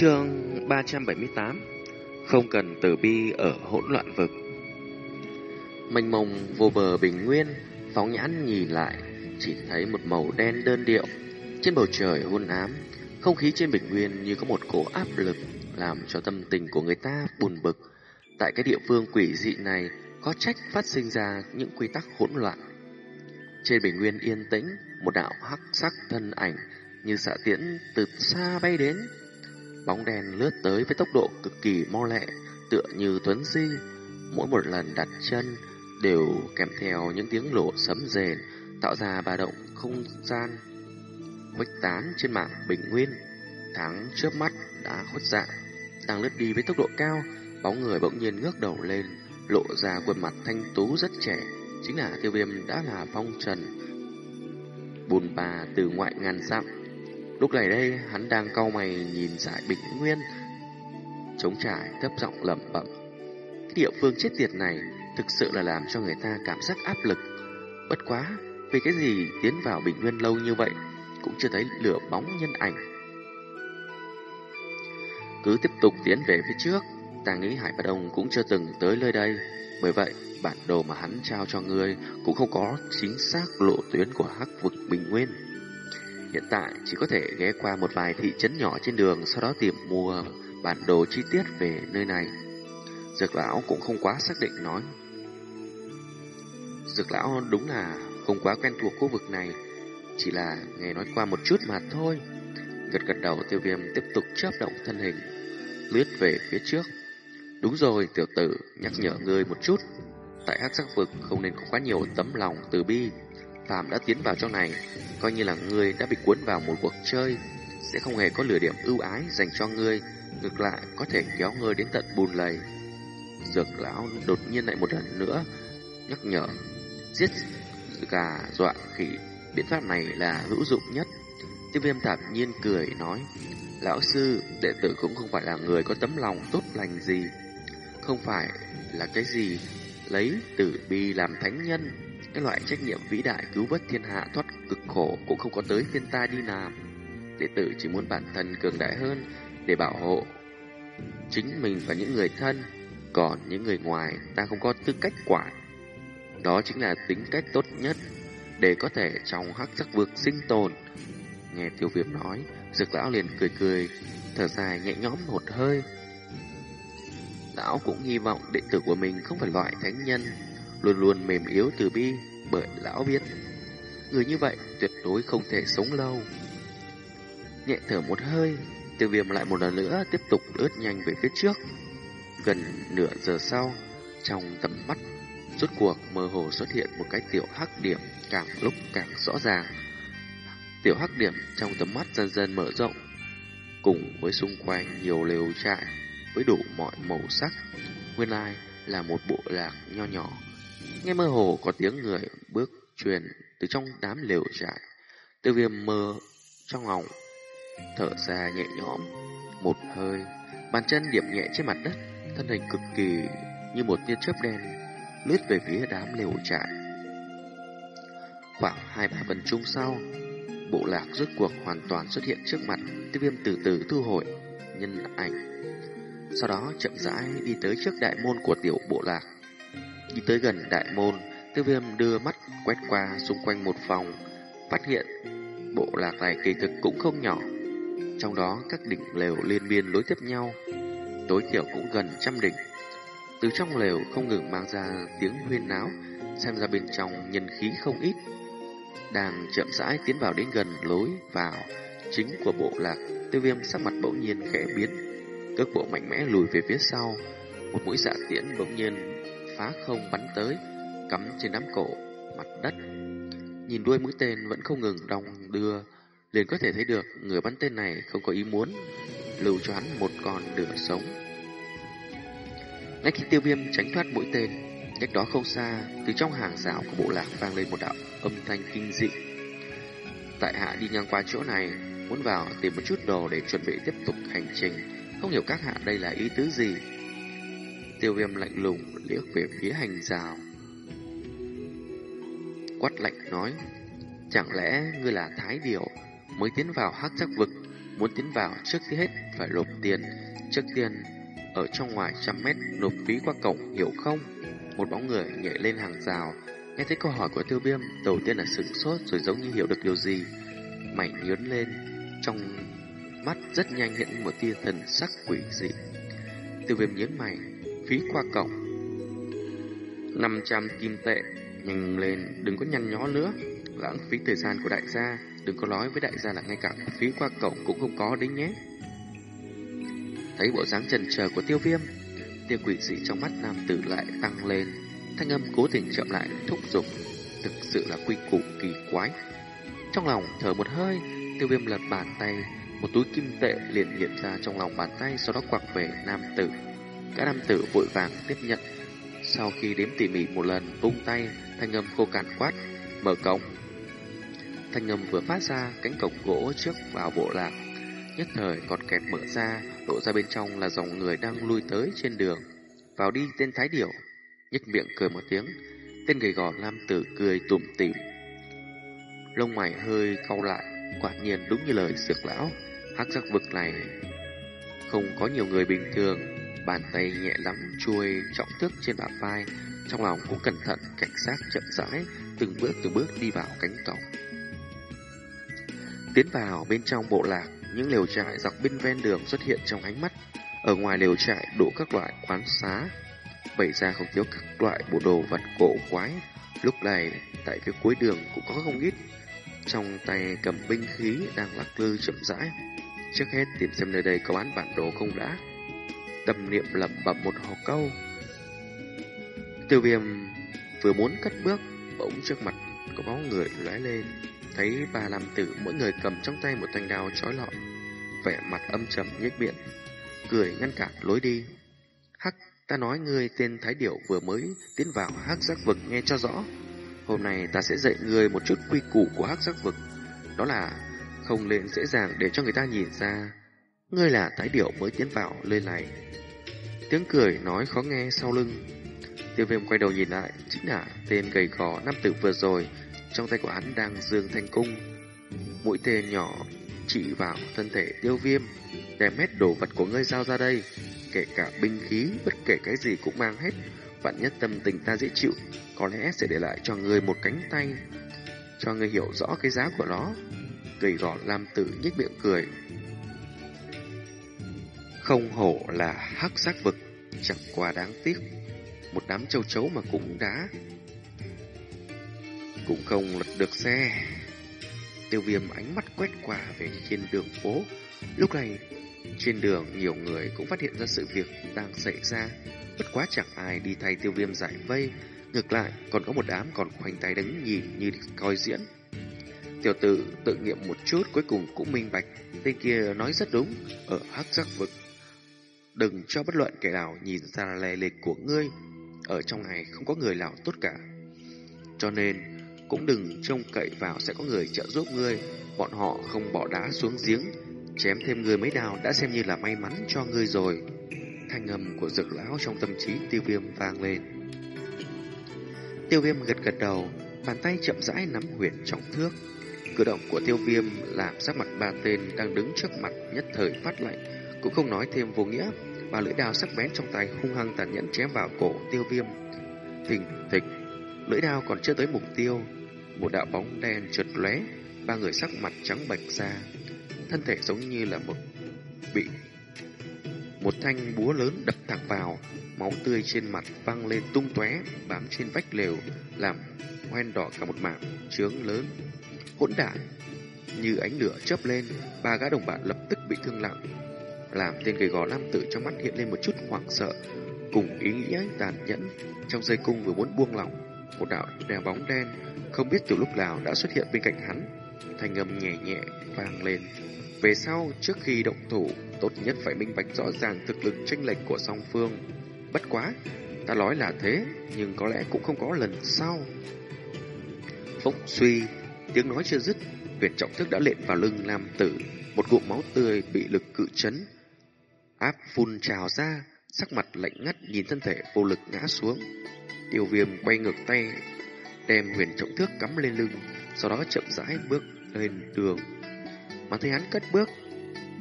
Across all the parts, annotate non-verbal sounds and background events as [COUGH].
Chương 378 Không cần tử bi ở hỗn loạn vực. Mênh mông vô bờ bình nguyên, Phóng nhãn nhìn lại, Chỉ thấy một màu đen đơn điệu. Trên bầu trời hôn ám, Không khí trên bình nguyên như có một cổ áp lực Làm cho tâm tình của người ta buồn bực. Tại cái địa phương quỷ dị này, Có trách phát sinh ra những quy tắc hỗn loạn. Trên bình nguyên yên tĩnh, Một đạo hắc sắc thân ảnh Như xạ tiễn từ xa bay đến. Bóng đen lướt tới với tốc độ cực kỳ mau lẹ, tựa như tuấn di. Mỗi một lần đặt chân đều kèm theo những tiếng lộ sấm rền, tạo ra ba động không gian khuếch tán trên mạng bình nguyên. Tháng chớp mắt đã khuất dạng, đang lướt đi với tốc độ cao, bóng người bỗng nhiên ngước đầu lên, lộ ra khuôn mặt thanh tú rất trẻ, chính là tiêu viêm đã là phong trần. Bùn bà từ ngoại ngàn dặm Lúc này đây, hắn đang cau mày nhìn giải bình nguyên, chống trải thấp giọng lẩm bẩm. Cái địa phương chết tiệt này thực sự là làm cho người ta cảm giác áp lực. Bất quá, vì cái gì tiến vào bình nguyên lâu như vậy, cũng chưa thấy lửa bóng nhân ảnh. Cứ tiếp tục tiến về phía trước, ta nghĩ Hải Bát Đông cũng chưa từng tới nơi đây. Bởi vậy, bản đồ mà hắn trao cho ngươi cũng không có chính xác lộ tuyến của hắc vực bình nguyên. Hiện tại chỉ có thể ghé qua một vài thị trấn nhỏ trên đường sau đó tìm mua bản đồ chi tiết về nơi này. Dược lão cũng không quá xác định nói. Dược lão đúng là không quá quen thuộc khu vực này, chỉ là nghe nói qua một chút mà thôi. Gật gật đầu tiêu viêm tiếp tục chớp động thân hình, lướt về phía trước. Đúng rồi, tiểu tử, nhắc nhở ngươi một chút. Tại hắc sắc vực không nên có quá nhiều tấm lòng từ bi Phàm đã tiến vào trong này, coi như là ngươi đã bị cuốn vào một cuộc chơi, sẽ không hề có lửa điểm ưu ái dành cho ngươi, ngược lại có thể kéo ngươi đến tận bùn lầy. Dược lão đột nhiên lại một lần nữa nhắc nhở, giết gà dọa khỉ, biện pháp này là hữu dụng nhất. Tiêu viêm thản nhiên cười nói, lão sư, đệ tử cũng không phải là người có tấm lòng tốt lành gì, không phải là cái gì lấy tử bi làm thánh nhân cái loại trách nhiệm vĩ đại cứu vớt thiên hạ thoát cực khổ cũng không có tới phiên ta đi làm. Đệ tử chỉ muốn bản thân cường đại hơn để bảo hộ chính mình và những người thân, còn những người ngoài ta không có tư cách quản. Đó chính là tính cách tốt nhất để có thể trong hắc sắc vực sinh tồn. Nghe tiêu viêm nói, dược lão liền cười cười, thở dài nhẹ nhõm một hơi. Lão cũng hy vọng đệ tử của mình không phải loại thánh nhân luôn luôn mềm yếu từ bi, bởi lão biết, người như vậy tuyệt đối không thể sống lâu. Nhẹ thở một hơi, tiêu viêm lại một lần nữa tiếp tục lướt nhanh về phía trước. Gần nửa giờ sau, trong tầm mắt, rốt cuộc mơ hồ xuất hiện một cái tiểu hắc điểm càng lúc càng rõ ràng. Tiểu hắc điểm trong tầm mắt dần dần mở rộng, cùng với xung quanh nhiều lều trại với đủ mọi màu sắc. Nguyên lai là một bộ lạc nho nhỏ Nghe mơ hồ có tiếng người bước truyền từ trong đám lều trại. Tiêu viêm mơ trong lòng, thở ra nhẹ nhõm, một hơi, bàn chân điểm nhẹ trên mặt đất, thân hình cực kỳ như một tia chớp đen, lướt về phía đám lều trại. Khoảng hai ba phần chung sau, bộ lạc rốt cuộc hoàn toàn xuất hiện trước mặt, tiêu viêm từ từ thu hồi nhân ảnh. Sau đó chậm rãi đi tới trước đại môn của tiểu bộ lạc. Đi tới gần đại môn, tiêu viêm đưa mắt quét qua xung quanh một vòng, phát hiện bộ lạc này kỳ thực cũng không nhỏ. Trong đó các đỉnh lều liên biên lối tiếp nhau, tối thiểu cũng gần trăm đỉnh. Từ trong lều không ngừng mang ra tiếng huyên náo, xem ra bên trong nhân khí không ít. Đang chậm rãi tiến vào đến gần lối vào chính của bộ lạc, tiêu viêm sắc mặt bỗng nhiên khẽ biến, cước bộ mạnh mẽ lùi về phía sau, một mũi xạ tiễn bỗng nhiên phá không bắn tới, cắm trên đám cổ, mặt đất. Nhìn đuôi mũi tên vẫn không ngừng đong đưa, liền có thể thấy được người bắn tên này không có ý muốn lưu cho hắn một con đường sống. Ngay khi tiêu viêm tránh thoát mũi tên, cách đó không xa, từ trong hàng rào của bộ lạc vang lên một đạo âm thanh kinh dị. Tại hạ đi ngang qua chỗ này, muốn vào tìm một chút đồ để chuẩn bị tiếp tục hành trình. Không hiểu các hạ đây là ý tứ gì. Tiêu viêm lạnh lùng liếc về phía hành rào. Quát lạnh nói, chẳng lẽ ngươi là thái điểu mới tiến vào hắc sắc vực, Muốn tiến vào trước hết phải nộp tiền. Trước tiên, ở trong ngoài trăm mét nộp phí qua cổng, hiểu không? Một bóng người nhảy lên hàng rào. Nghe thấy câu hỏi của tiêu viêm, đầu tiên là sửng sốt rồi giống như hiểu được điều gì. Mày nhớn lên, trong mắt rất nhanh hiện một tia thần sắc quỷ dị. Tiêu viêm nhớn mày, phí qua cổng. 500 kim tệ, nhanh lên, đừng có nhăn nhó nữa. Lãng phí thời gian của đại gia, đừng có nói với đại gia là ngay cả phí qua cổng cũng không có đấy nhé. Thấy bộ dáng trần chờ của tiêu viêm, tiêu quỷ dị trong mắt nam tử lại tăng lên. Thanh âm cố tình chậm lại thúc giục, thực sự là quy củ kỳ quái. Trong lòng thở một hơi, tiêu viêm lật bàn tay, một túi kim tệ liền hiện ra trong lòng bàn tay, sau đó quạc về nam tử. Các nam tử vội vàng tiếp nhận. Sau khi đếm tỉ mỉ một lần, vung tay, thanh âm khô cạn quát, mở cổng. Thanh âm vừa phát ra, cánh cổng gỗ trước vào bộ lạc. Nhất thời còn kẹt mở ra, lộ ra bên trong là dòng người đang lui tới trên đường. Vào đi tên Thái Điểu, nhếch miệng cười một tiếng. Tên gầy gò nam tử cười tủm tỉm. Lông mày hơi cau lại, quả nhiên đúng như lời dược lão. Hắc giác vực này không có nhiều người bình thường, bàn tay nhẹ lắm chuôi trọng thước trên bả vai, trong lòng cũng cẩn thận cảnh sát chậm rãi, từng bước từng bước đi vào cánh cổng. Tiến vào bên trong bộ lạc, những lều trại dọc bên ven đường xuất hiện trong ánh mắt. Ở ngoài lều trại đủ các loại quán xá, bày ra không thiếu các loại bộ đồ vật cổ quái. Lúc này, tại phía cuối đường cũng có không ít. Trong tay cầm binh khí đang lắc lư chậm rãi. Trước hết tìm xem nơi đây có bán bản đồ không đã. Tâm niệm lẩm bẩm một hồ câu. Tiêu viêm vừa muốn cất bước, bỗng trước mặt có bóng người lóe lên. Thấy ba nam tử mỗi người cầm trong tay một thanh đao chói lọi, vẻ mặt âm trầm nhếch miệng, cười ngăn cản lối đi. Hắc, ta nói ngươi tên Thái Điểu vừa mới tiến vào hắc giác vực nghe cho rõ. Hôm nay ta sẽ dạy ngươi một chút quy củ của hắc giác vực. Đó là không lên dễ dàng để cho người ta nhìn ra. Ngươi là Thái Điểu mới tiến vào lên này. Tiếng cười nói khó nghe sau lưng. Tiêu viêm quay đầu nhìn lại, chính là tên gầy gò nam tử vừa rồi, trong tay của hắn đang dương thanh cung. Mũi tên nhỏ chỉ vào thân thể tiêu viêm, đem hết đồ vật của ngươi giao ra đây, kể cả binh khí, bất kể cái gì cũng mang hết. Vạn nhất tâm tình ta dễ chịu, có lẽ sẽ để lại cho ngươi một cánh tay, cho ngươi hiểu rõ cái giá của nó. Gầy gò làm tử nhếch miệng cười. Không hổ là hắc giác vực, chẳng qua đáng tiếc. Một đám châu chấu mà cũng đã cũng không lật được xe. Tiêu viêm ánh mắt quét qua về trên đường phố. Lúc này, trên đường nhiều người cũng phát hiện ra sự việc đang xảy ra. Bất quá chẳng ai đi thay tiêu viêm giải vây. Ngược lại, còn có một đám còn khoanh tay đứng nhìn như coi diễn. Tiểu tử tự nghiệm một chút cuối cùng cũng minh bạch. Tên kia nói rất đúng, ở hắc giác vực. Đừng cho bất luận kẻ nào nhìn ra lề lịch của ngươi. Ở trong này không có người nào tốt cả. Cho nên, cũng đừng trông cậy vào sẽ có người trợ giúp ngươi. Bọn họ không bỏ đá xuống giếng, chém thêm người mấy đào đã xem như là may mắn cho ngươi rồi. Thanh âm của dược lão trong tâm trí tiêu viêm vang lên. Tiêu viêm gật gật đầu, bàn tay chậm rãi nắm huyệt trọng thước. Cử động của tiêu viêm làm sắc mặt ba tên đang đứng trước mặt nhất thời phát lạnh, cũng không nói thêm vô nghĩa. Ba lưỡi đao sắc bén trong tay hung hăng tàn nhẫn chém vào cổ tiêu viêm. Thình thịch, lưỡi đao còn chưa tới mục tiêu, một đạo bóng đen trượt lóe, ba người sắc mặt trắng bệch ra, thân thể giống như là một bị một thanh búa lớn đập thẳng vào, máu tươi trên mặt văng lên tung tóe, bám trên vách lều, làm hoen đỏ cả một mảng trướng lớn. Hỗn đản, như ánh lửa chớp lên, ba gã đồng bạn lập tức bị thương nặng, làm tên gầy gò nam tử trong mắt hiện lên một chút hoảng sợ, cùng ý nghĩa tàn nhẫn. Trong dây cung vừa muốn buông lỏng, một đạo đeo bóng đen không biết từ lúc nào đã xuất hiện bên cạnh hắn. Thanh âm nhẹ nhẹ vang lên. Về sau, trước khi động thủ, tốt nhất phải minh bạch rõ ràng thực lực tranh lệch của song phương. Bất quá, ta nói là thế, nhưng có lẽ cũng không có lần sau. Phúc suy, tiếng nói chưa dứt, Việt trọng thức đã lện vào lưng nam tử, một cụm máu tươi bị lực cự chấn. Áp phun trào ra, sắc mặt lạnh ngắt nhìn thân thể vô lực ngã xuống. Tiêu viêm quay ngược tay, đem huyền trọng thước cắm lên lưng, sau đó chậm rãi bước lên đường. Mà thấy hắn cất bước,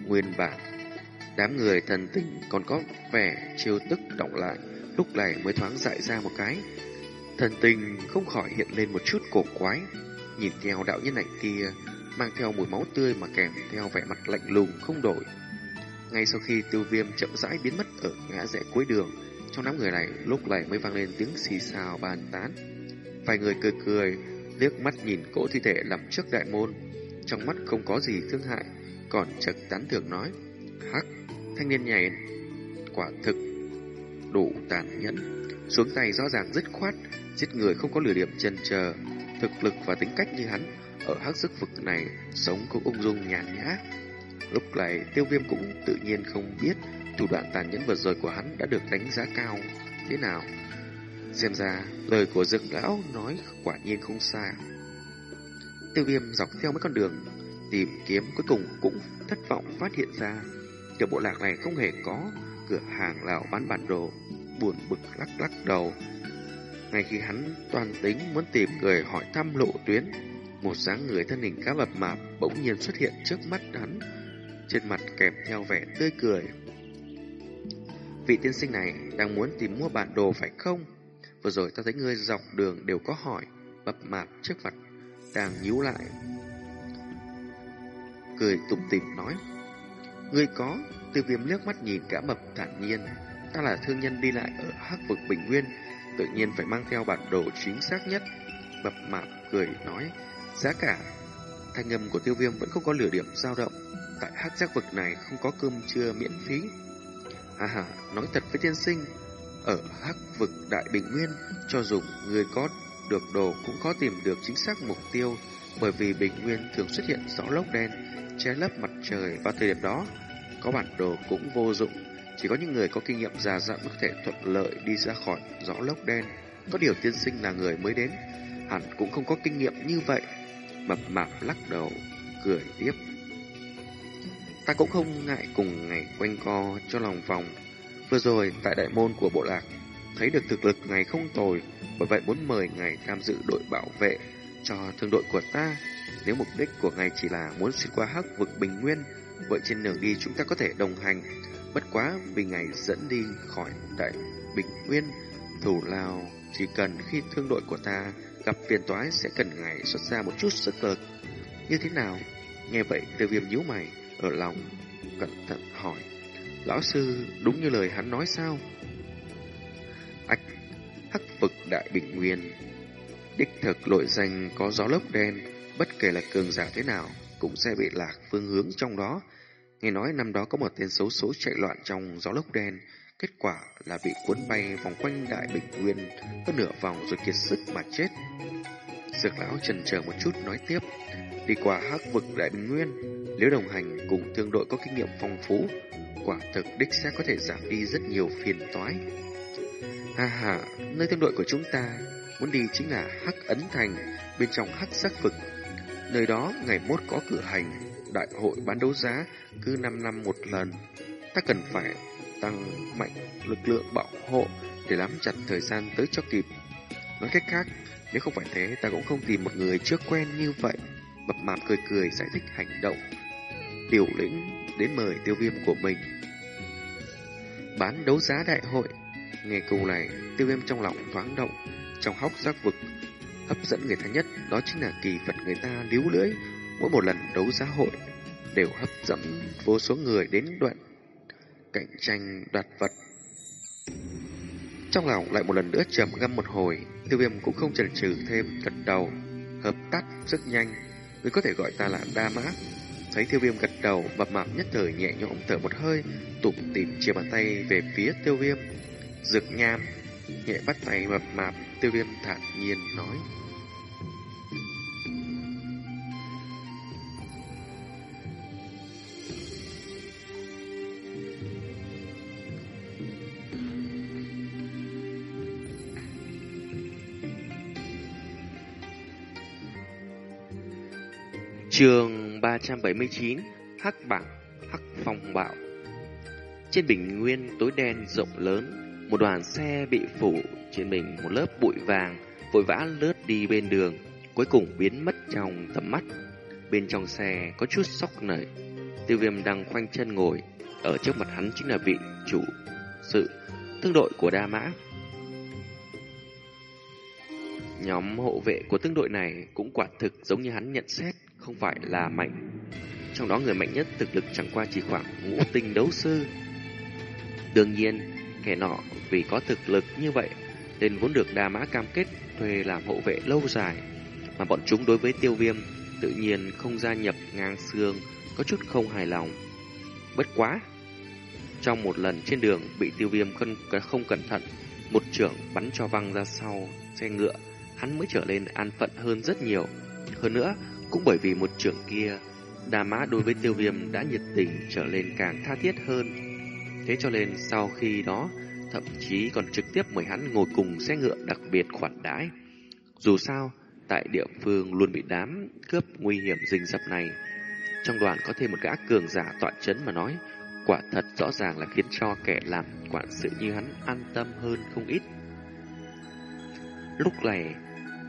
Nguyên bản, đám người thần tình còn có vẻ chiêu tức động lại, lúc này mới thoáng dại ra một cái. Thần tình không khỏi hiện lên một chút cổ quái, nhìn theo đạo nhân ảnh kia, mang theo mùi máu tươi mà kèm theo vẻ mặt lạnh lùng không đổi. Ngay sau khi tiêu viêm chậm rãi biến mất ở ngã rẽ cuối đường, trong đám người này lúc này mới vang lên tiếng xì xào bàn tán. Vài người cười cười, liếc mắt nhìn cỗ thi thể nằm trước đại môn, trong mắt không có gì thương hại, còn chợt tán thưởng nói: "Hắc, thanh niên nhảy quả thực đủ tàn nhẫn, xuống tay rõ ràng dứt khoát, giết người không có lừa điểm chân chờ, thực lực và tính cách như hắn, ở hắc sức vực này sống cũng ung dung nhàn nhã." Lúc này, tiêu viêm cũng tự nhiên không biết thủ đoạn tàn nhẫn vừa rồi của hắn đã được đánh giá cao thế nào. Xem ra, lời của dược lão nói quả nhiên không xa. Tiêu viêm dọc theo mấy con đường, tìm kiếm cuối cùng cũng thất vọng phát hiện ra, tiểu bộ lạc này không hề có cửa hàng nào bán bản đồ, buồn bực lắc lắc đầu ngay khi hắn toàn tính muốn tìm người hỏi thăm lộ tuyến, một dáng người thân hình khá mập mạp bỗng nhiên xuất hiện trước mắt hắn trên mặt kèm theo vẻ tươi cười. Vị tiên sinh này đang muốn tìm mua bản đồ phải không? Vừa rồi ta thấy ngươi dọc đường đều có hỏi bập mạp trước mặt đang nhíu lại. Cười tủm tỉm nói, Ngươi có? Tiêu viêm liếc mắt nhìn cả mập thản nhiên. Ta là thương nhân đi lại ở hắc vực Bình Nguyên, Tự nhiên phải mang theo bản đồ chính xác nhất. Bập mạp cười nói, Giá cả? Thanh âm của tiêu viêm vẫn không có lửa điểm dao động. Tại hắc giác vực này không có cơm trưa miễn phí Hà hà, nói thật với tiên sinh Ở hắc vực Đại Bình Nguyên Cho dù người có được đồ cũng khó tìm được chính xác mục tiêu Bởi vì Bình Nguyên thường xuất hiện gió lốc đen che lấp mặt trời vào thời điểm đó. Có bản đồ cũng vô dụng, chỉ có những người có kinh nghiệm già dặn có thể thuận lợi đi ra khỏi gió lốc đen. Có điều tiên sinh là người mới đến, hẳn cũng không có kinh nghiệm như vậy. Mập mạp lắc đầu, cười tiếp. Ta cũng không ngại cùng ngày quanh co cho lòng vòng. Vừa rồi, tại đại môn của bộ lạc, thấy được thực lực ngày không tồi, bởi vậy muốn mời ngài tham dự đội bảo vệ cho thương đội của ta. Nếu mục đích của ngài chỉ là muốn xuyên qua hắc vực bình nguyên, vậy trên đường đi chúng ta có thể đồng hành. Bất quá vì ngài dẫn đi khỏi đại bình nguyên, thủ lao chỉ cần khi thương đội của ta gặp phiền toái sẽ cần ngài xuất ra một chút sức lực. Như thế nào? Nghe vậy tiêu viêm nhíu mày, ở lòng, cẩn thận hỏi. Lão sư đúng như lời hắn nói sao? Ách, hắc vực đại bình nguyên. Đích thực lội danh có gió lốc đen, bất kể là cường giả thế nào, cũng sẽ bị lạc phương hướng trong đó. Nghe nói năm đó có một tên xấu số chạy loạn trong gió lốc đen, kết quả là bị cuốn bay vòng quanh đại bình nguyên, có nửa vòng rồi kiệt sức mà chết. Dược lão trần chờ một chút nói tiếp, đi qua hắc vực đại bình nguyên, nếu đồng hành cùng thương đội có kinh nghiệm phong phú, quả thực đích sẽ có thể giảm đi rất nhiều phiền toái. Ha ha, nơi thương đội của chúng ta muốn đi chính là Hắc Ấn Thành, bên trong Hắc Sắc Vực. Nơi đó ngày mốt có cửa hành, đại hội bán đấu giá cứ 5 năm một lần. Ta cần phải tăng mạnh lực lượng bảo hộ để nắm chặt thời gian tới cho kịp. Nói cách khác, nếu không phải thế ta cũng không tìm một người chưa quen như vậy. Mập mạp cười cười giải thích hành động. tiểu lĩnh đến mời tiêu viêm của mình. Bán đấu giá đại hội. Nghe câu này, tiêu viêm trong lòng thoáng động. Trong hóc giác vực, hấp dẫn người ta nhất đó chính là kỳ vật người ta líu lưỡi. Mỗi một lần đấu giá hội đều hấp dẫn vô số người đến đoạn cạnh tranh đoạt vật. Trong lòng lại một lần nữa trầm ngâm một hồi, tiêu viêm cũng không chần chừ thêm gật đầu, hợp tác rất nhanh. Người có thể gọi ta là Đa Mã. Thấy tiêu viêm gật đầu, mập mạp nhất thời nhẹ nhõm thở một hơi, tụm tìm chia bàn tay về phía tiêu viêm. Dược nham, nhẹ bắt tay mập mạp, tiêu viêm thản nhiên nói. Trường 379 Hắc bảng Hắc phong bạo. Trên bình nguyên tối đen rộng lớn Một đoàn xe bị phủ trên mình một lớp bụi vàng Vội vã lướt đi bên đường Cuối cùng biến mất trong tầm mắt. Bên trong xe có chút sóc nảy. Tiêu viêm đang khoanh chân ngồi, ở trước mặt hắn chính là vị chủ sự tương đội của Đa Mã. Nhóm hộ vệ của tương đội này cũng quả thực giống như hắn nhận xét, không phải là mạnh. Trong đó người mạnh nhất thực lực chẳng qua chỉ khoảng ngũ [LAUGHS] tinh đấu sư. Đương nhiên, kẻ nọ vì có thực lực như vậy nên vốn được Đa Mã cam kết thuê làm hộ vệ lâu dài, mà bọn chúng đối với tiêu viêm tự nhiên không gia nhập ngang xương, có chút không hài lòng. Bất quá! Trong một lần trên đường bị tiêu viêm không, không cẩn thận, một trưởng bắn cho văng ra sau xe ngựa, hắn mới trở lên an phận hơn rất nhiều. Hơn nữa, cũng bởi vì một trưởng kia, Đà Mã đối với tiêu viêm đã nhiệt tình trở lên càng tha thiết hơn. Thế cho nên sau khi đó, thậm chí còn trực tiếp mời hắn ngồi cùng xe ngựa đặc biệt khoản đãi. Dù sao, tại địa phương luôn bị đám cướp nguy hiểm rình rập này. Trong đoàn có thêm một gã cường giả tọa chấn mà nói, quả thật rõ ràng là khiến cho kẻ làm quản sự như hắn an tâm hơn không ít. Lúc này,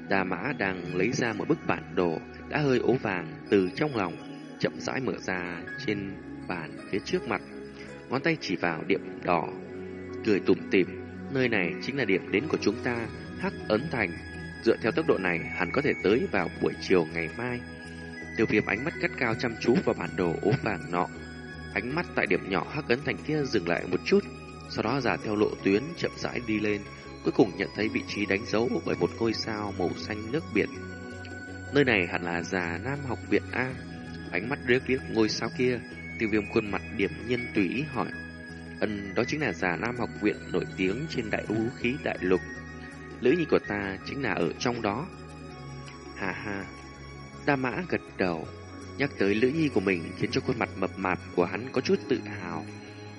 Đà Mã đang lấy ra một bức bản đồ đã hơi ố vàng từ trong lòng, chậm rãi mở ra trên bàn phía trước mặt. Ngón tay chỉ vào điểm đỏ, cười tủm tỉm. Nơi này chính là điểm đến của chúng ta, Hắc Ấn Thành. Dựa theo tốc độ này, hẳn có thể tới vào buổi chiều ngày mai. Tiêu viêm ánh mắt cắt cao chăm chú vào bản đồ ố vàng nọ. Ánh mắt tại điểm nhỏ Hắc Ấn Thành kia dừng lại một chút, sau đó giả theo lộ tuyến chậm rãi đi lên, cuối cùng nhận thấy vị trí đánh dấu bởi một ngôi sao màu xanh nước biển. Nơi này hẳn là già Nam học viện A. Ánh mắt rước liếc ngôi sao kia, tiêu viêm khuôn mặt điểm nhân tùy ý hỏi. Ân đó chính là già Nam học viện nổi tiếng trên đại vũ khí đại lục. Lữ nhi của ta chính là ở trong đó. Hà hà. Đa mã gật đầu, nhắc tới lữ nhi của mình khiến cho khuôn mặt mập mạp của hắn có chút tự hào.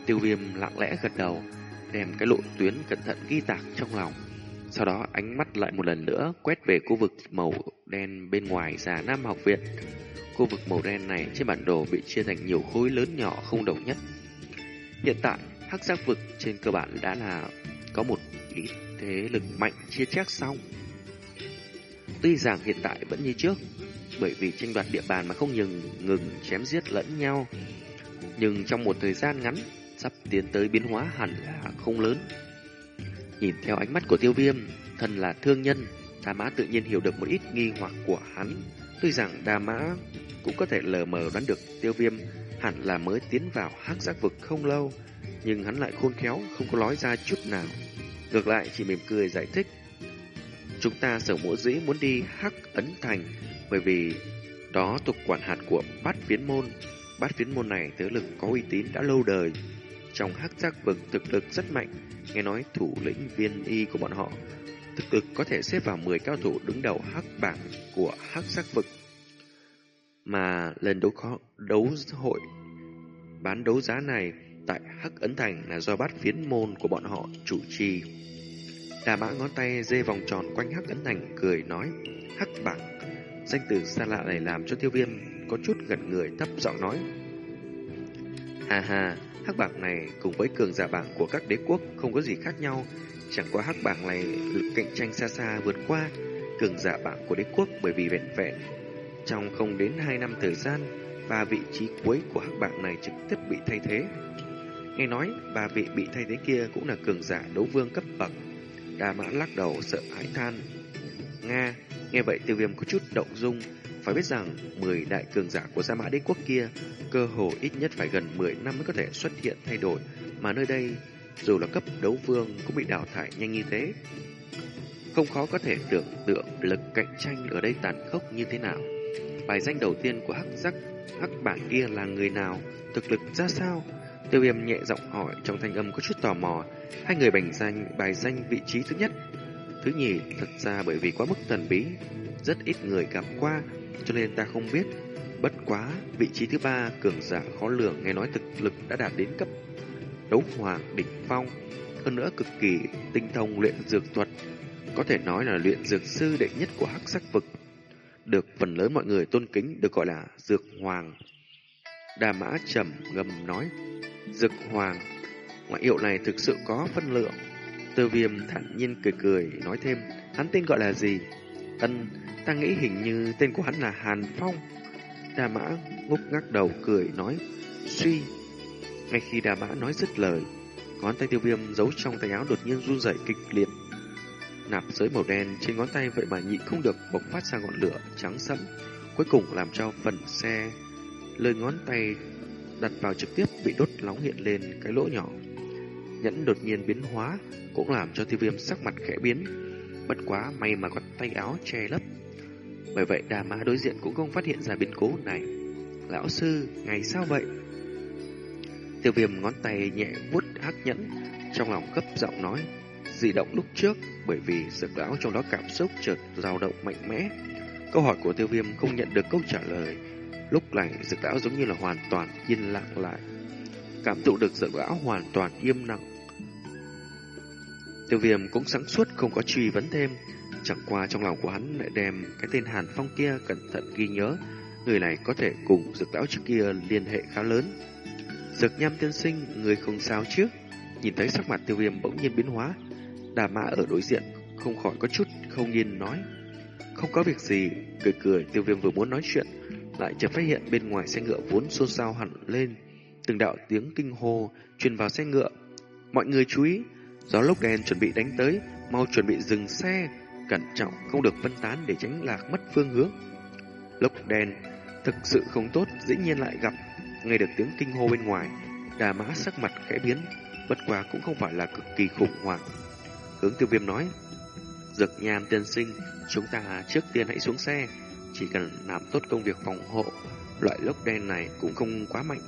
Tiêu viêm lặng lẽ gật đầu, đem cái lộ tuyến cẩn thận ghi tạc trong lòng. Sau đó ánh mắt lại một lần nữa quét về khu vực màu đen bên ngoài già Nam học viện. Khu vực màu đen này trên bản đồ bị chia thành nhiều khối lớn nhỏ không đồng nhất. Hiện tại, hắc giác vực trên cơ bản đã là có một ý thế lực mạnh chia chác xong. Tuy rằng hiện tại vẫn như trước, bởi vì tranh đoạt địa bàn mà không ngừng ngừng chém giết lẫn nhau. Nhưng trong một thời gian ngắn, sắp tiến tới biến hóa hẳn là không lớn. Nhìn theo ánh mắt của tiêu viêm, thân là thương nhân, Đà Mã tự nhiên hiểu được một ít nghi hoặc của hắn. Tuy rằng Đà Mã cũng có thể lờ mờ đoán được tiêu viêm hẳn là mới tiến vào hắc giác vực không lâu, nhưng hắn lại khôn khéo, không có nói ra chút nào. Ngược lại chỉ mỉm cười giải thích. Chúng ta sở mũ dĩ muốn đi hắc ấn thành, bởi vì đó thuộc quản hạt của bát phiến môn. Bát phiến môn này thế lực có uy tín đã lâu đời. Trong hắc giác vực thực lực rất mạnh, nghe nói thủ lĩnh viên y của bọn họ thực lực có thể xếp vào 10 cao thủ đứng đầu hắc bảng của hắc giác vực. Mà lần đấu khó đấu hội bán đấu giá này tại Hắc Ấn Thành là do bát phiến môn của bọn họ chủ trì. Đà mã ngón tay dê vòng tròn quanh Hắc Ấn Thành cười nói Hắc bảng Danh từ xa lạ này làm cho tiêu viêm có chút gần người thấp giọng nói Hà hà Hắc bảng này cùng với cường giả bảng của các đế quốc không có gì khác nhau Chẳng qua hắc bảng này lực cạnh tranh xa xa vượt qua cường giả bảng của đế quốc bởi vì vẹn vẹn trong không đến 2 năm thời gian, và vị trí cuối của hắc bảng này trực tiếp bị thay thế. Nghe nói, ba vị bị thay thế kia cũng là cường giả đấu vương cấp bậc. Đa mã lắc đầu sợ hãi than. Nga, nghe vậy tiêu viêm có chút động dung. Phải biết rằng, 10 đại cường giả của Gia Mã Đế Quốc kia, cơ hồ ít nhất phải gần 10 năm mới có thể xuất hiện thay đổi. Mà nơi đây, dù là cấp đấu vương cũng bị đào thải nhanh như thế. Không khó có thể tưởng tượng lực cạnh tranh ở đây tàn khốc như thế nào. Bài danh đầu tiên của hắc giác hắc bảng kia là người nào, thực lực ra sao? Tiêu viêm nhẹ giọng hỏi trong thanh âm có chút tò mò. Hai người bành danh bài danh vị trí thứ nhất. Thứ nhì, thật ra bởi vì quá mức thần bí, rất ít người gặp qua, cho nên ta không biết. Bất quá, vị trí thứ ba, cường giả khó lường nghe nói thực lực đã đạt đến cấp đấu hoàng đỉnh phong. Hơn nữa cực kỳ tinh thông luyện dược thuật, có thể nói là luyện dược sư đệ nhất của hắc sắc vực được phần lớn mọi người tôn kính được gọi là Dược Hoàng. Đà Mã trầm ngầm nói, Dược Hoàng, ngoại hiệu này thực sự có phân lượng. Tư viêm thản nhiên cười cười, nói thêm, hắn tên gọi là gì? Ân, ta nghĩ hình như tên của hắn là Hàn Phong. Đà Mã ngúc ngắc đầu cười, nói, Suy, ngay khi đà mã nói dứt lời, ngón tay tiêu viêm giấu trong tay áo đột nhiên run rẩy kịch liệt. Nạp giới màu đen trên ngón tay vậy mà nhịn không được bộc phát ra ngọn lửa trắng sẫm, cuối cùng làm cho phần xe lời ngón tay đặt vào trực tiếp bị đốt nóng hiện lên cái lỗ nhỏ. Nhẫn đột nhiên biến hóa cũng làm cho tiêu viêm sắc mặt khẽ biến, bất quá may mà có tay áo che lấp. Bởi vậy đà mã đối diện cũng không phát hiện ra biến cố này. Lão sư, ngày sao vậy? Tiêu viêm ngón tay nhẹ vuốt hắc nhẫn, trong lòng gấp giọng nói, dị động lúc trước bởi vì dược lão trong đó cảm xúc chợt dao động mạnh mẽ. Câu hỏi của tiêu viêm không nhận được câu trả lời. Lúc này dược lão giống như là hoàn toàn yên lặng lại. Cảm thụ được dược lão hoàn toàn im lặng. Tiêu viêm cũng sáng suốt không có truy vấn thêm. Chẳng qua trong lòng của hắn lại đem cái tên Hàn Phong kia cẩn thận ghi nhớ. Người này có thể cùng dược lão trước kia liên hệ khá lớn. Dược nham tiên sinh, người không sao chứ? Nhìn thấy sắc mặt tiêu viêm bỗng nhiên biến hóa, đà mã ở đối diện không khỏi có chút không yên nói. Không có việc gì, cười cười tiêu viêm vừa muốn nói chuyện, lại chợt phát hiện bên ngoài xe ngựa vốn xôn xao hẳn lên. Từng đạo tiếng kinh hô truyền vào xe ngựa. Mọi người chú ý, gió lốc đen chuẩn bị đánh tới, mau chuẩn bị dừng xe, cẩn trọng không được phân tán để tránh lạc mất phương hướng. Lốc đen thực sự không tốt, dĩ nhiên lại gặp nghe được tiếng kinh hô bên ngoài, đà mã sắc mặt khẽ biến, bất quá cũng không phải là cực kỳ khủng hoảng. Hướng tiêu viêm nói, Dược Nham tiên sinh, chúng ta trước tiên hãy xuống xe, chỉ cần làm tốt công việc phòng hộ, loại lốc đen này cũng không quá mạnh,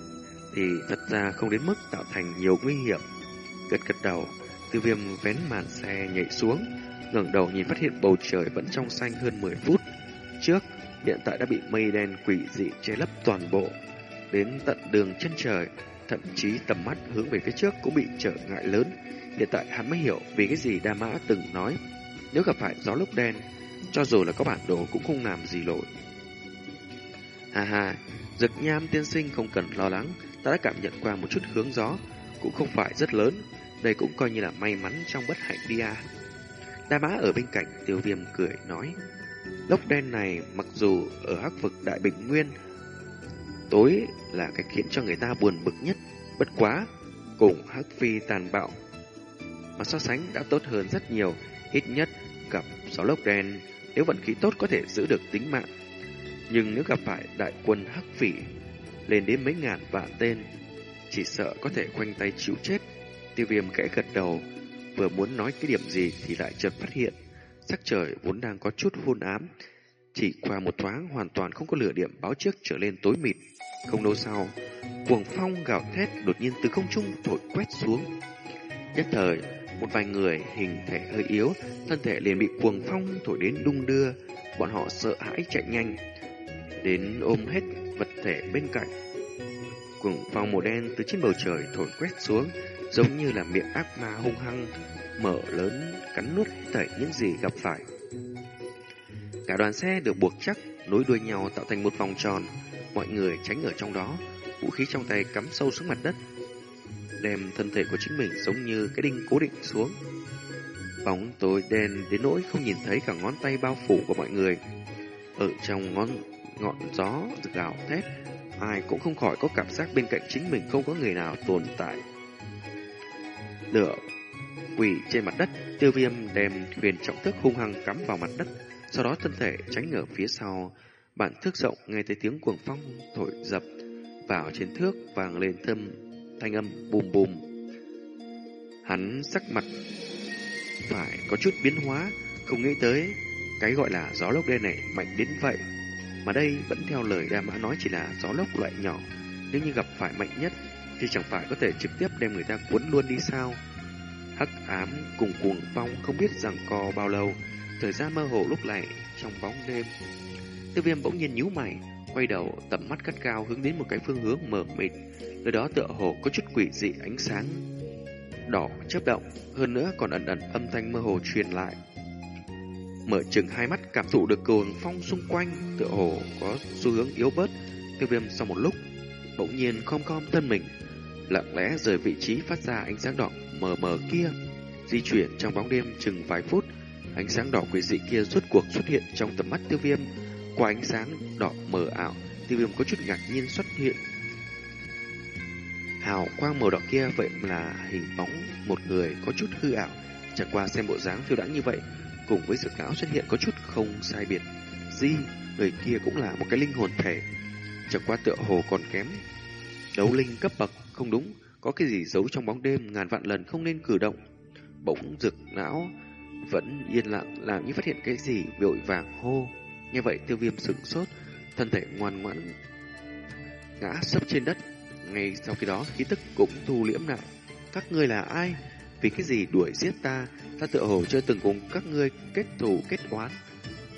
thì thật ra không đến mức tạo thành nhiều nguy hiểm. Gật gật đầu, tiêu viêm vén màn xe nhảy xuống, ngẩng đầu nhìn phát hiện bầu trời vẫn trong xanh hơn 10 phút. Trước, hiện tại đã bị mây đen quỷ dị che lấp toàn bộ, đến tận đường chân trời, thậm chí tầm mắt hướng về phía trước cũng bị trở ngại lớn. Hiện tại hắn mới hiểu vì cái gì Đa Mã từng nói, nếu gặp phải gió lốc đen, cho dù là có bản đồ cũng không làm gì lỗi. Hà hà, giật nham tiên sinh không cần lo lắng, ta đã cảm nhận qua một chút hướng gió, cũng không phải rất lớn, đây cũng coi như là may mắn trong bất hạnh đi à. Đa Mã ở bên cạnh tiêu viêm cười nói, lốc đen này mặc dù ở hắc vực đại bình nguyên tối là cái khiến cho người ta buồn bực nhất. Bất quá, cùng Hắc Phi tàn bạo mà so sánh đã tốt hơn rất nhiều, ít nhất gặp gió lốc đen nếu vận khí tốt có thể giữ được tính mạng. Nhưng nếu gặp phải đại quân Hắc Phỉ lên đến mấy ngàn vạn tên, chỉ sợ có thể khoanh tay chịu chết. Tiêu viêm kẽ gật đầu, vừa muốn nói cái điểm gì thì lại chợt phát hiện, sắc trời vốn đang có chút hôn ám, chỉ qua một thoáng hoàn toàn không có lửa điểm báo trước trở lên tối mịt. Không lâu sau, cuồng phong gào thét đột nhiên từ không trung thổi quét xuống. Nhất thời, một vài người hình thể hơi yếu, thân thể liền bị cuồng phong thổi đến đung đưa. Bọn họ sợ hãi chạy nhanh, đến ôm hết vật thể bên cạnh. Cuồng phong màu đen từ trên bầu trời thổi quét xuống, giống như là miệng ác ma hung hăng, mở lớn, cắn nuốt hết thảy những gì gặp phải. Cả đoàn xe được buộc chắc, nối đuôi nhau tạo thành một vòng tròn, mọi người tránh ở trong đó, vũ khí trong tay cắm sâu xuống mặt đất, đem thân thể của chính mình giống như cái đinh cố định xuống. Bóng tối đen đến nỗi không nhìn thấy cả ngón tay bao phủ của mọi người. Ở trong ngón ngọn gió gào thét, ai cũng không khỏi có cảm giác bên cạnh chính mình không có người nào tồn tại. Lửa quỷ trên mặt đất, tiêu viêm đem huyền trọng thức hung hăng cắm vào mặt đất, sau đó thân thể tránh ở phía sau, Bản thước rộng nghe thấy tiếng cuồng phong thổi dập vào trên thước vàng lên thâm thanh âm bùm bùm. Hắn sắc mặt phải có chút biến hóa, không nghĩ tới cái gọi là gió lốc đen này mạnh đến vậy. Mà đây vẫn theo lời Đa Mã nói chỉ là gió lốc loại nhỏ, nếu như gặp phải mạnh nhất thì chẳng phải có thể trực tiếp đem người ta cuốn luôn đi sao? Hắc ám cùng cuồng phong không biết rằng co bao lâu, thời gian mơ hồ lúc này trong bóng đêm Tiêu viêm bỗng nhiên nhíu mày, quay đầu tầm mắt cắt cao hướng đến một cái phương hướng mờ mịt. Nơi đó tựa hồ có chút quỷ dị ánh sáng đỏ chớp động, hơn nữa còn ẩn ẩn âm thanh mơ hồ truyền lại. Mở chừng hai mắt cảm thụ được cường phong xung quanh, tựa hồ có xu hướng yếu bớt. Tiêu viêm sau một lúc, bỗng nhiên khom khom thân mình, lặng lẽ rời vị trí phát ra ánh sáng đỏ mờ mờ kia. Di chuyển trong bóng đêm chừng vài phút, ánh sáng đỏ quỷ dị kia rốt cuộc xuất hiện trong tầm mắt tiêu viêm, qua ánh sáng đỏ mờ ảo, tiêu viêm có chút ngạc nhiên xuất hiện. Hào quang màu đỏ kia vậy là hình bóng một người có chút hư ảo. Chẳng qua xem bộ dáng phiêu đãng như vậy, cùng với sự lão xuất hiện có chút không sai biệt. Di, người kia cũng là một cái linh hồn thể. Chẳng qua tựa hồ còn kém. Đấu linh cấp bậc, không đúng, có cái gì giấu trong bóng đêm ngàn vạn lần không nên cử động. Bỗng rực não, vẫn yên lặng làm như phát hiện cái gì vội vàng hô. Nghe vậy tiêu viêm sửng sốt, thân thể ngoan ngoãn ngã sấp trên đất. Ngay sau khi đó khí tức cũng thu liễm lại. Các ngươi là ai? Vì cái gì đuổi giết ta? Ta tựa hồ chưa từng cùng các ngươi kết thù kết oán.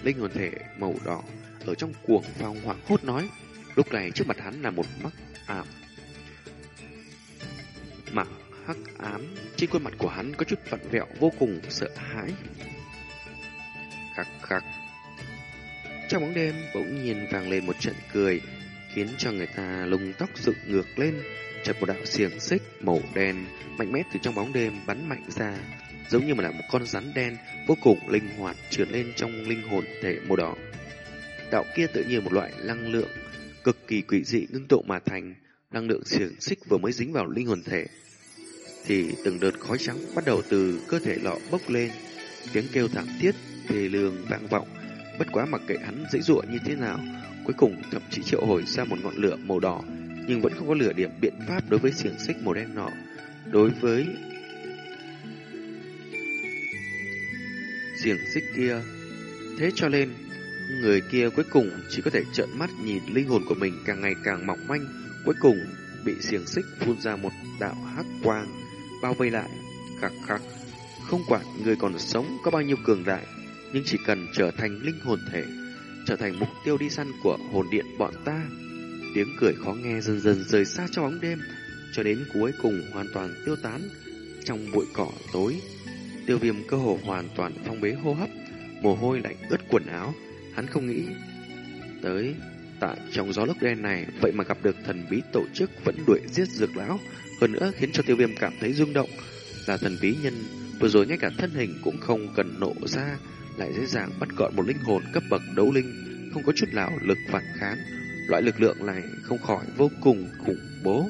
Linh hồn thể màu đỏ ở trong cuồng phong hoảng hốt nói. Lúc này trước mặt hắn là một mắt ảm mặt hắc ám, trên khuôn mặt của hắn có chút vặn vẹo vô cùng sợ hãi. Khắc khắc. Trong bóng đêm bỗng nhiên vang lên một trận cười, khiến cho người ta lông tóc dựng ngược lên. Chợt một đạo xiềng xích màu đen mạnh mẽ từ trong bóng đêm bắn mạnh ra, giống như là một con rắn đen vô cùng linh hoạt trườn lên trong linh hồn thể màu đỏ. Đạo kia tự nhiên một loại năng lượng cực kỳ quỷ dị ngưng tụ mà thành, năng lượng xiềng xích vừa mới dính vào linh hồn thể thì từng đợt khói trắng bắt đầu từ cơ thể lọ bốc lên, tiếng kêu thảm thiết thề lương vang vọng. Bất quá mặc kệ hắn dễ dụa như thế nào, cuối cùng thậm chí triệu hồi ra một ngọn lửa màu đỏ, nhưng vẫn không có lửa điểm biện pháp đối với xiềng xích màu đen nọ. Đối với xiềng xích kia, thế cho nên người kia cuối cùng chỉ có thể trợn mắt nhìn linh hồn của mình càng ngày càng mỏng manh, cuối cùng bị xiềng xích phun ra một đạo hắc quang bao vây lại. Khắc khắc, không quản người còn sống có bao nhiêu cường đại, nhưng chỉ cần trở thành linh hồn thể, trở thành mục tiêu đi săn của hồn điện bọn ta. Tiếng cười khó nghe dần dần rời xa trong bóng đêm, cho đến cuối cùng hoàn toàn tiêu tán trong bụi cỏ tối. Tiêu viêm cơ hồ hoàn toàn phong bế hô hấp, mồ hôi lạnh ướt quần áo. Hắn không nghĩ tới tại trong gió lốc đen này. Vậy mà gặp được thần bí tổ chức vẫn đuổi giết dược lão. Hơn nữa khiến cho tiêu viêm cảm thấy rung động. Là thần bí nhân, vừa rồi ngay cả thân hình cũng không cần nộ ra, lại dễ dàng bắt gọn một linh hồn cấp bậc đấu linh, không có chút nào lực phản kháng. Loại lực lượng này không khỏi vô cùng khủng bố.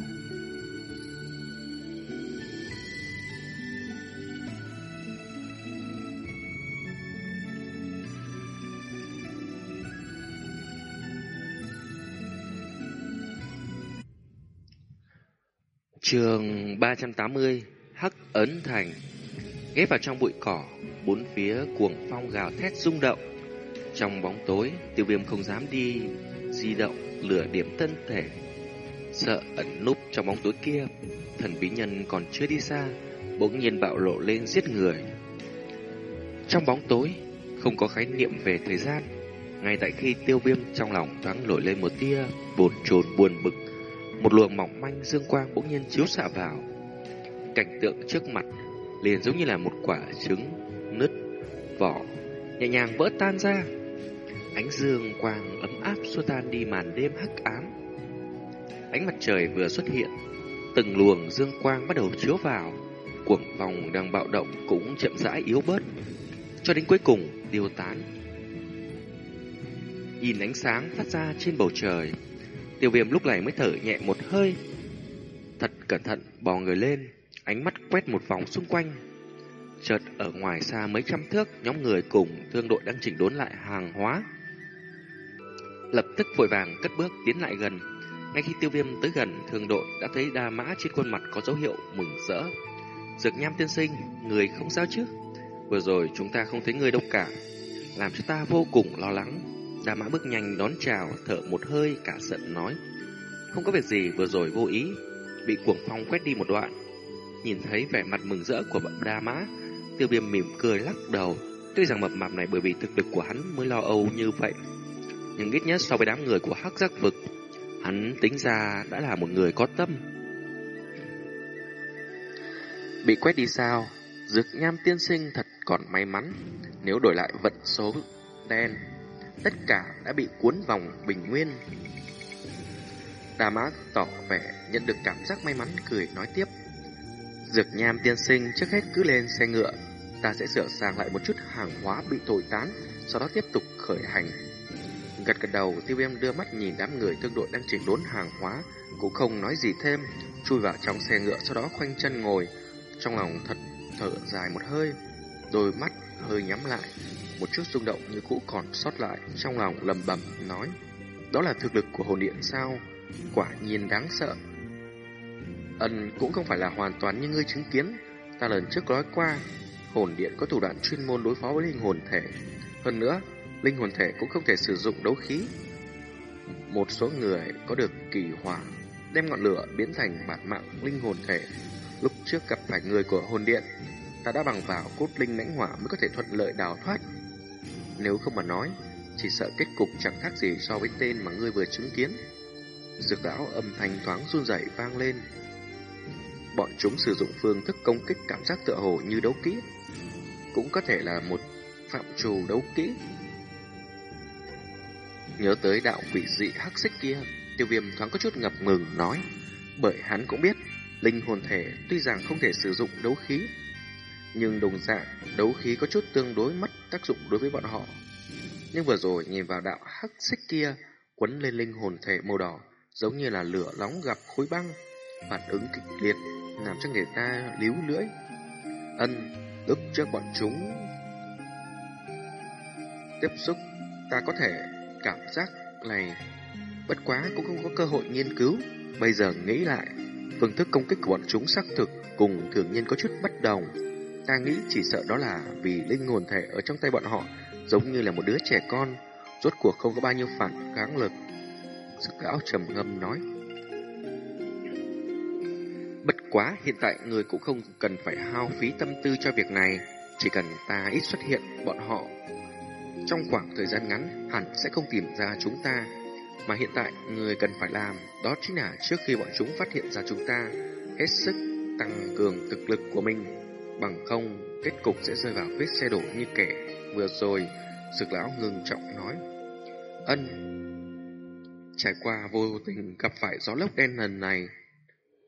Trường 380 Hắc Ấn Thành Ghép vào trong bụi cỏ, Bốn phía cuồng phong gào thét rung động. Trong bóng tối, Tiêu viêm không dám đi, Di động lửa điểm thân thể. Sợ ẩn núp trong bóng tối kia, Thần bí nhân còn chưa đi xa, Bỗng nhiên bạo lộ lên giết người. Trong bóng tối, Không có khái niệm về thời gian. Ngay tại khi tiêu viêm trong lòng thoáng nổi lên một tia bồn chồn buồn bực một luồng mỏng manh dương quang bỗng nhiên chiếu xạ vào. Cảnh tượng trước mặt liền giống như là một quả trứng nứt vỏ, nhẹ nhàng vỡ tan ra. Ánh dương quang ấm áp xua tan đi màn đêm hắc ám. Ánh mặt trời vừa xuất hiện, từng luồng dương quang bắt đầu chiếu vào. Cuồng vòng đang bạo động cũng chậm rãi yếu bớt, cho đến cuối cùng tiêu tán. Nhìn ánh sáng phát ra trên bầu trời, Tiêu viêm lúc này mới thở nhẹ một hơi. Thật cẩn thận bò người lên, ánh mắt quét một vòng xung quanh. Chợt ở ngoài xa mấy trăm thước, nhóm người cùng thương đội đang chỉnh đốn lại hàng hóa. Lập tức vội vàng cất bước tiến lại gần. Ngay khi tiêu viêm tới gần, thương đội đã thấy đa mã trên khuôn mặt có dấu hiệu mừng rỡ. Dược nham tiên sinh, người không sao chứ? Vừa rồi chúng ta không thấy người đâu cả, làm cho ta vô cùng lo lắng. Đà mã bước nhanh đón chào, thở một hơi cả giận nói. Không có việc gì vừa rồi vô ý, bị cuồng phong quét đi một đoạn. Nhìn thấy vẻ mặt mừng rỡ của bậc đa mã, tiêu viêm mỉm cười lắc đầu. Tuy rằng mập mạp này bởi vì thực lực của hắn mới lo âu như vậy. Nhưng ít nhất so với đám người của hắc giác vực, hắn tính ra đã là một người có tâm. Bị quét đi sao? Dược nham tiên sinh thật còn may mắn nếu đổi lại vận số đen tất cả đã bị cuốn vòng bình nguyên. Đà mã tỏ vẻ nhận được cảm giác may mắn cười nói tiếp. Dược nham tiên sinh trước hết cứ lên xe ngựa, ta sẽ sửa sang lại một chút hàng hóa bị thổi tán, sau đó tiếp tục khởi hành. Gật gật đầu, tiêu viêm đưa mắt nhìn đám người thương đội đang chỉnh đốn hàng hóa, cũng không nói gì thêm, chui vào trong xe ngựa sau đó khoanh chân ngồi, trong lòng thật thở dài một hơi, đôi mắt hơi nhắm lại, một chút rung động như cũ còn sót lại, trong lòng lầm bầm nói, đó là thực lực của hồn điện sao? Quả nhiên đáng sợ. Ân cũng không phải là hoàn toàn như ngươi chứng kiến, ta lần trước nói qua, hồn điện có thủ đoạn chuyên môn đối phó với linh hồn thể. Hơn nữa, linh hồn thể cũng không thể sử dụng đấu khí. Một số người có được kỳ hỏa, đem ngọn lửa biến thành bản mạng linh hồn thể. Lúc trước gặp phải người của hồn điện, ta đã bằng vào cốt linh lãnh hỏa mới có thể thuận lợi đào thoát. Nếu không mà nói, chỉ sợ kết cục chẳng khác gì so với tên mà ngươi vừa chứng kiến. Dược lão âm thanh thoáng run rẩy vang lên. Bọn chúng sử dụng phương thức công kích cảm giác tựa hồ như đấu kỹ, cũng có thể là một phạm trù đấu kỹ. Nhớ tới đạo quỷ dị hắc xích kia, tiêu viêm thoáng có chút ngập ngừng nói, bởi hắn cũng biết, linh hồn thể tuy rằng không thể sử dụng đấu khí, nhưng đồng dạng đấu khí có chút tương đối mất tác dụng đối với bọn họ. Nhưng vừa rồi nhìn vào đạo hắc xích kia, quấn lên linh hồn thể màu đỏ, giống như là lửa nóng gặp khối băng, phản ứng kịch liệt, làm cho người ta líu lưỡi. Ân, lúc trước bọn chúng tiếp xúc, ta có thể cảm giác này, bất quá cũng không có cơ hội nghiên cứu. Bây giờ nghĩ lại, phương thức công kích của bọn chúng xác thực cùng thường nhân có chút bất đồng. Ta nghĩ chỉ sợ đó là vì linh hồn thể ở trong tay bọn họ giống như là một đứa trẻ con, rốt cuộc không có bao nhiêu phản kháng lực. Sự lão trầm ngâm nói. Bất quá, hiện tại người cũng không cần phải hao phí tâm tư cho việc này, chỉ cần ta ít xuất hiện bọn họ. Trong khoảng thời gian ngắn, hẳn sẽ không tìm ra chúng ta. Mà hiện tại, người cần phải làm, đó chính là trước khi bọn chúng phát hiện ra chúng ta, hết sức tăng cường thực lực của mình. Bằng không, kết cục sẽ rơi vào vết xe đổ như kẻ vừa rồi, Dược lão ngừng trọng nói. Ân, trải qua vô tình gặp phải gió lốc đen lần này,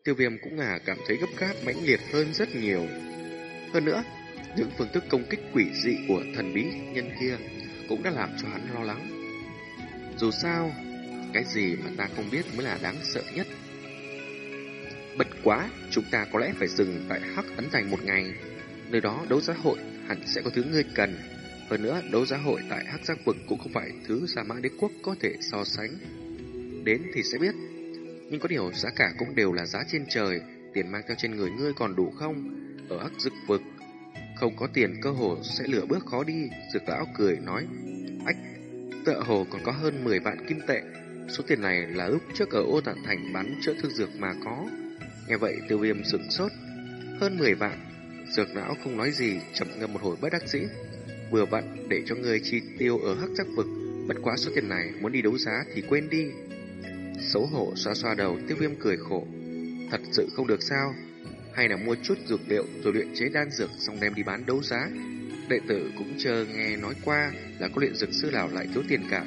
tiêu viêm cũng ngả cảm thấy gấp gáp mãnh liệt hơn rất nhiều. Hơn nữa, những phương thức công kích quỷ dị của thần bí nhân kia cũng đã làm cho hắn lo lắng. Dù sao, cái gì mà ta không biết mới là đáng sợ nhất. Bật quá, chúng ta có lẽ phải dừng tại Hắc Ấn Thành một ngày. Nơi đó đấu giá hội hẳn sẽ có thứ ngươi cần. Hơn nữa, đấu giá hội tại Hắc Giác Vực cũng không phải thứ Gia Mã Đế Quốc có thể so sánh. Đến thì sẽ biết. Nhưng có điều giá cả cũng đều là giá trên trời, tiền mang theo trên người ngươi còn đủ không? Ở Hắc Dực Vực, không có tiền cơ hồ sẽ lửa bước khó đi. Dược lão cười nói, ách, tợ hồ còn có hơn 10 vạn kim tệ. Số tiền này là lúc trước ở ô tản thành bán chữa thương dược mà có. Nghe vậy tiêu viêm sửng sốt. Hơn 10 vạn. Dược não không nói gì, chậm ngâm một hồi bất đắc dĩ vừa vặn để cho người chi tiêu ở hắc giác vực. Bất quá số tiền này muốn đi đấu giá thì quên đi. Xấu hổ xoa xoa đầu, tiêu viêm cười khổ. Thật sự không được sao? Hay là mua chút dược liệu rồi luyện chế đan dược xong đem đi bán đấu giá? Đệ tử cũng chờ nghe nói qua là có luyện dược sư nào lại thiếu tiền cả.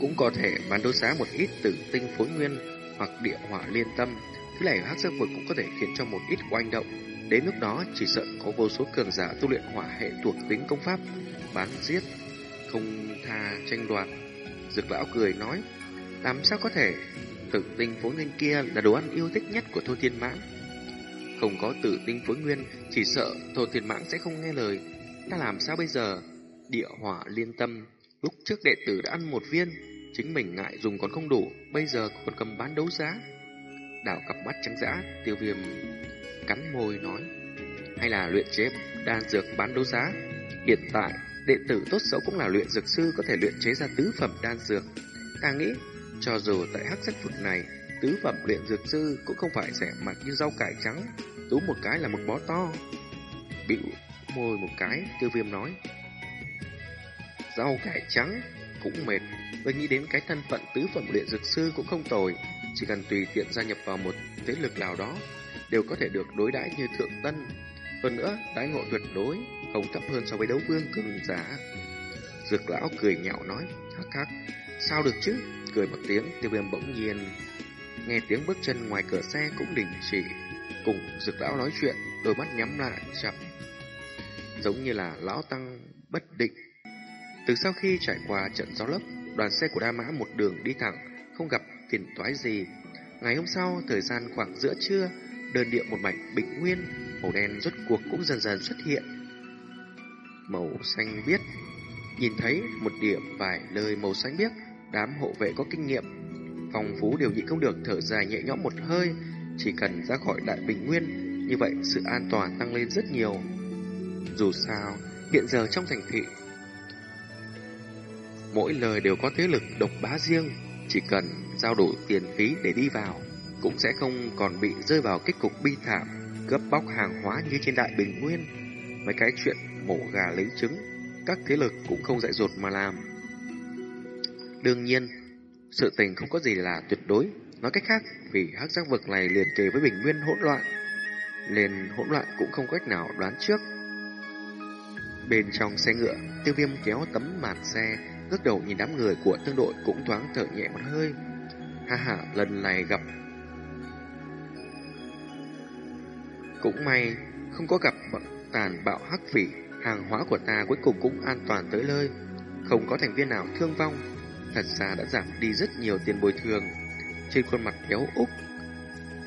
Cũng có thể bán đấu giá một ít tử tinh phối nguyên hoặc địa hỏa liên tâm. Thứ này hắc giác vực cũng có thể khiến cho một ít oanh động Đến lúc đó chỉ sợ có vô số cường giả tu luyện hỏa hệ thuộc tính công pháp, bán giết, không tha tranh đoạt. Dược lão cười nói, làm sao có thể, tử tinh phối nguyên kia là đồ ăn yêu thích nhất của Thô Thiên Mãng. Không có tử tinh phối nguyên, chỉ sợ Thô Thiên Mãng sẽ không nghe lời. Ta làm sao bây giờ? Địa hỏa liên tâm, lúc trước đệ tử đã ăn một viên, chính mình ngại dùng còn không đủ, bây giờ còn cầm bán đấu giá. Đảo cặp mắt trắng dã, tiêu viêm cắn môi nói. Hay là luyện chế đan dược bán đấu giá? Hiện tại đệ tử tốt xấu cũng là luyện dược sư Có thể luyện chế ra tứ phẩm đan dược. Ta nghĩ cho dù tại hắc sắc vực này Tứ phẩm luyện dược sư cũng không phải rẻ mặt như rau cải trắng. Tú một cái là một bó to. Bịu môi một cái Tiêu viêm nói. Rau cải trắng? Cũng mệt Tôi nghĩ đến cái thân phận tứ phẩm luyện dược sư cũng không tồi Chỉ cần tùy tiện gia nhập vào một thế lực nào đó đều có thể được đối đãi như thượng tân. Hơn nữa, đãi ngộ tuyệt đối không thấp hơn so với đấu vương cường giả. Dược lão cười nhạo nói, hắc hắc, sao được chứ? Cười một tiếng, tiêu viêm bỗng nhiên. Nghe tiếng bước chân ngoài cửa xe cũng đình chỉ. Cùng dược lão nói chuyện, đôi mắt nhắm lại chậm. Giống như là lão tăng bất định. Từ sau khi trải qua trận gió lốc, đoàn xe của Đa Mã một đường đi thẳng, không gặp phiền toái gì. Ngày hôm sau, thời gian khoảng giữa trưa, đơn điệu một mảnh bình nguyên, màu đen rốt cuộc cũng dần dần xuất hiện. Màu xanh biếc, nhìn thấy một điểm vài lời màu xanh biếc, đám hộ vệ có kinh nghiệm. Phong phú đều nhịn không được thở dài nhẹ nhõm một hơi, chỉ cần ra khỏi đại bình nguyên, như vậy sự an toàn tăng lên rất nhiều. Dù sao, hiện giờ trong thành thị, mỗi lời đều có thế lực độc bá riêng, chỉ cần giao đủ tiền phí để đi vào, cũng sẽ không còn bị rơi vào kết cục bi thảm, cướp bóc hàng hóa như trên đại bình nguyên. Mấy cái chuyện mổ gà lấy trứng, các thế lực cũng không dạy dột mà làm. Đương nhiên, sự tình không có gì là tuyệt đối. Nói cách khác, vì hắc giác vực này liền kề với bình nguyên hỗn loạn, nên hỗn loạn cũng không cách nào đoán trước. Bên trong xe ngựa, tiêu viêm kéo tấm màn xe, ngước đầu nhìn đám người của tương đội cũng thoáng thở nhẹ một hơi. Ha ha, lần này gặp Cũng may, không có gặp tàn bạo hắc phỉ, hàng hóa của ta cuối cùng cũng an toàn tới nơi. Không có thành viên nào thương vong, thật ra đã giảm đi rất nhiều tiền bồi thường. Trên khuôn mặt béo úc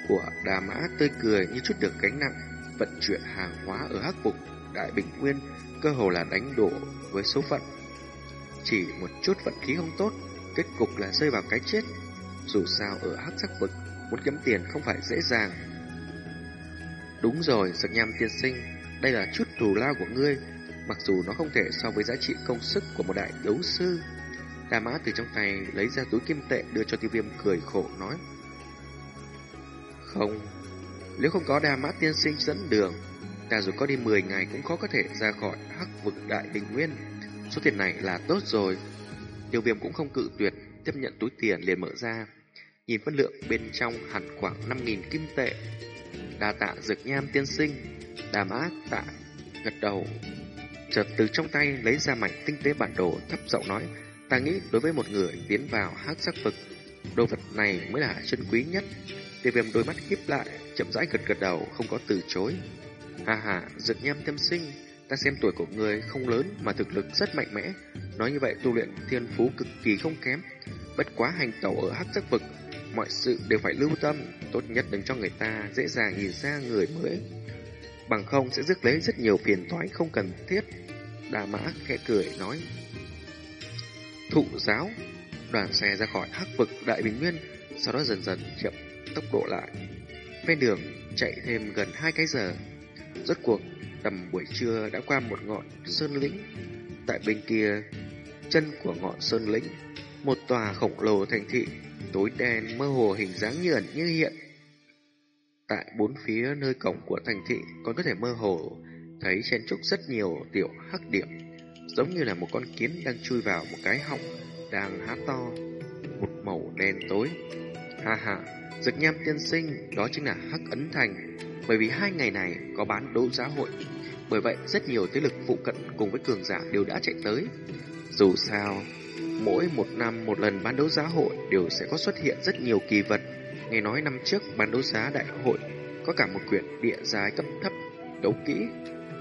của đà mã tươi cười như chút được gánh nặng, vận chuyển hàng hóa ở hắc bục đại bình nguyên cơ hồ là đánh đổ với số phận. Chỉ một chút vận khí không tốt, kết cục là rơi vào cái chết. Dù sao ở hắc sắc vực, muốn kiếm tiền không phải dễ dàng. Đúng rồi, giật nham tiên sinh, đây là chút thù lao của ngươi, mặc dù nó không thể so với giá trị công sức của một đại đấu sư. Đà mã từ trong tay lấy ra túi kim tệ đưa cho tiêu viêm cười khổ nói. Không, nếu không có đà mã tiên sinh dẫn đường, ta dù có đi 10 ngày cũng khó có thể ra khỏi hắc vực đại bình nguyên. Số tiền này là tốt rồi. Tiêu viêm cũng không cự tuyệt, tiếp nhận túi tiền liền mở ra. Nhìn phân lượng bên trong hẳn khoảng 5.000 kim tệ. Đa tạ dược nham tiên sinh, đàm ác tạ gật đầu. Chợt từ trong tay lấy ra mảnh tinh tế bản đồ thấp giọng nói, ta nghĩ đối với một người tiến vào hắc sắc vực, đồ vật này mới là chân quý nhất. Tiêu viêm đôi mắt híp lại, chậm rãi gật gật đầu, không có từ chối. Hà hà, dược nham tiên sinh, ta xem tuổi của người không lớn mà thực lực rất mạnh mẽ. Nói như vậy tu luyện thiên phú cực kỳ không kém. Bất quá hành tẩu ở hắc sắc vực, mọi sự đều phải lưu tâm, tốt nhất đừng cho người ta dễ dàng nhìn ra người mới. Bằng không sẽ rước lấy rất nhiều phiền toái không cần thiết. Đà mã khẽ cười nói. Thụ giáo, đoàn xe ra khỏi hắc vực đại bình nguyên, sau đó dần dần chậm tốc độ lại. Ven đường chạy thêm gần hai cái giờ. Rốt cuộc, tầm buổi trưa đã qua một ngọn sơn lĩnh. Tại bên kia, chân của ngọn sơn lĩnh, một tòa khổng lồ thành thị, tối đen mơ hồ hình dáng như ẩn như hiện. Tại bốn phía nơi cổng của thành thị còn có thể mơ hồ thấy chen trúc rất nhiều tiểu hắc điểm, giống như là một con kiến đang chui vào một cái họng đang há to, một màu đen tối. Ha ha, giật nham tiên sinh, đó chính là Hắc Ấn Thành. Bởi vì hai ngày này có bán đấu giá hội. Bởi vậy, rất nhiều thế lực phụ cận cùng với cường giả đều đã chạy tới. Dù sao, mỗi một năm một lần bán đấu giá hội đều sẽ có xuất hiện rất nhiều kỳ vật. Nghe nói năm trước bán đấu giá đại hội có cả một quyển địa giái cấp thấp đấu kỹ.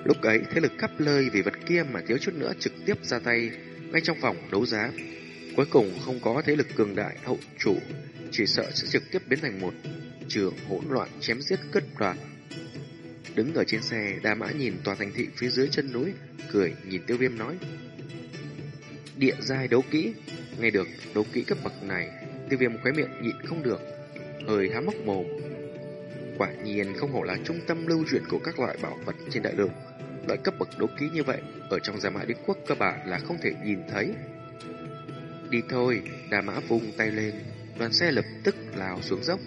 Lúc ấy, thế lực khắp nơi vì vật kia mà thiếu chút nữa trực tiếp ra tay ngay trong phòng đấu giá. Cuối cùng không có thế lực cường đại hậu chủ chỉ sợ sẽ trực tiếp biến thành một trường hỗn loạn chém giết cất đoạt. Đứng ở trên xe, Đa Mã nhìn tòa thành thị phía dưới chân núi, cười nhìn Tiêu Viêm nói: "Địa giai đấu kỹ." Nghe được đấu kỹ cấp bậc này, Tiêu Viêm khóe miệng nhịn không được, hơi há mốc mồm. Quả nhiên không hổ là trung tâm lưu truyền của các loại bảo vật trên đại lục. Loại cấp bậc đấu kỹ như vậy, ở trong gia mã đế quốc cơ bản là không thể nhìn thấy. Đi thôi, Đà Mã vung tay lên, đoàn xe lập tức lao xuống dốc.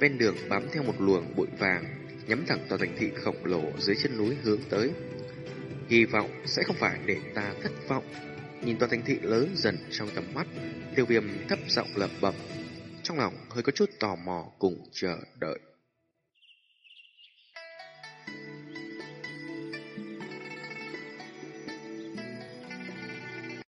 Ven đường bám theo một luồng bụi vàng, nhắm thẳng tòa thành thị khổng lồ dưới chân núi hướng tới. Hy vọng sẽ không phải để ta thất vọng. Nhìn tòa thành thị lớn dần trong tầm mắt, tiêu viêm thấp giọng lẩm bẩm. Trong lòng hơi có chút tò mò cùng chờ đợi.